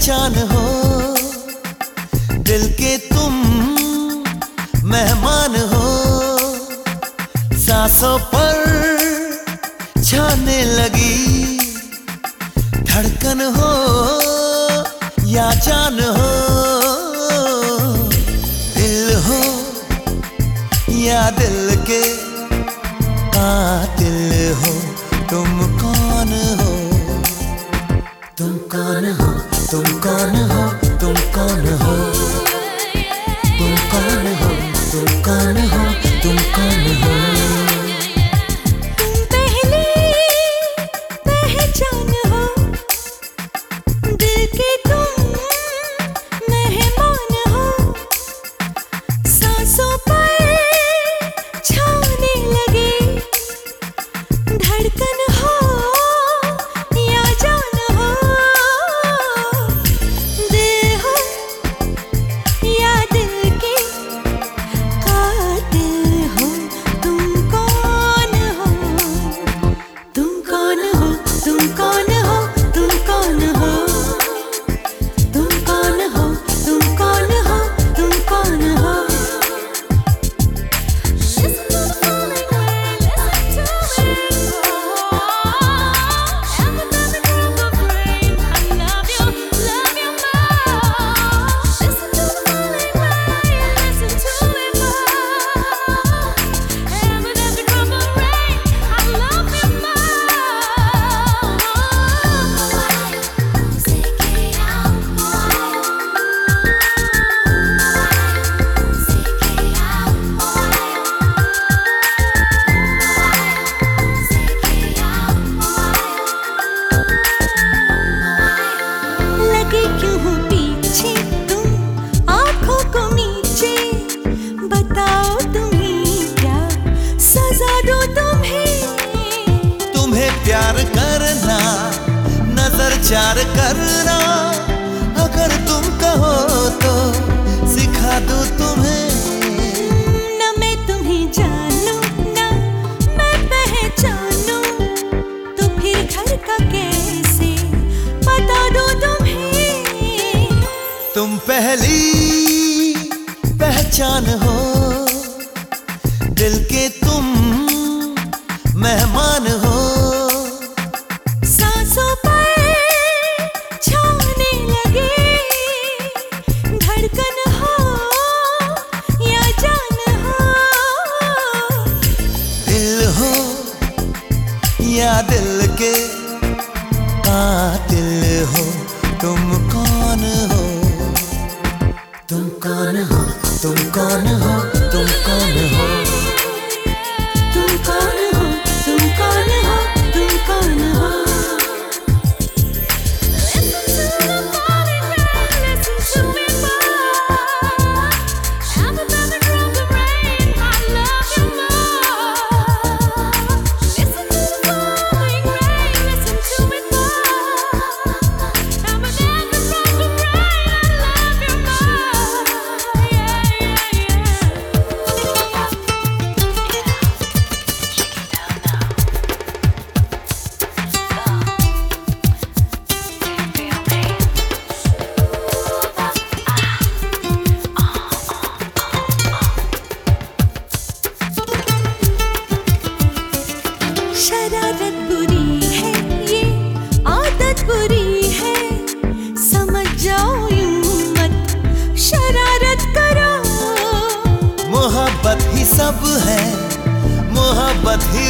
पहचान हो। दिल के तुम मेहमान हो। सांसों पर छाने लगी धड़कन हो या जान हो। दिल हो या दिल के कातिल हो। तुम कौन हो? तुम कौन हो? तुम कौन हो? तुम कौन हो? नज़र चार करना। अगर तुम कहो तो सिखा दूँ तुम्हें। न मैं तुम्हें जानूं न मैं पहचानूं। तो फिर घर का कैसे बता दो तुम्हें? तुम पहली पहचान हो। दिल के तुम मेहमान कातिल हो तुम कौन हो? तुम कौन हो? तुम कौन हो? तुम कौन हो?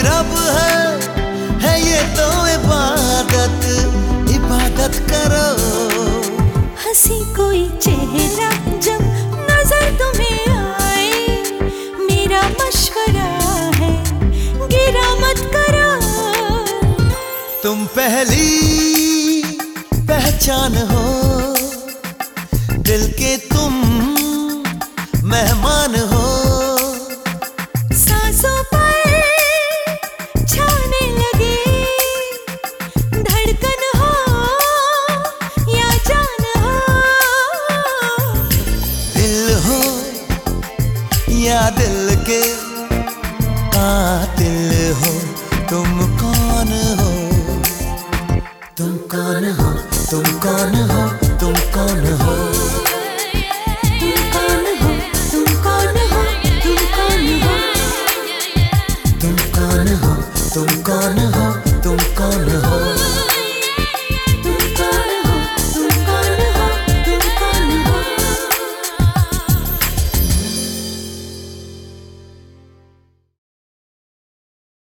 रब है है ये तो इबादत इबादत करो। हँसी कोई चेहरा जब नज़र तुम्हें आए मेरा मशवरा है गिरा मत करो। तुम पहली पहचान हो दिल के तुम मेहमान हो दिल के कातिल हो तुम कौन हो? तुम कौन हो? तुम कौन हो?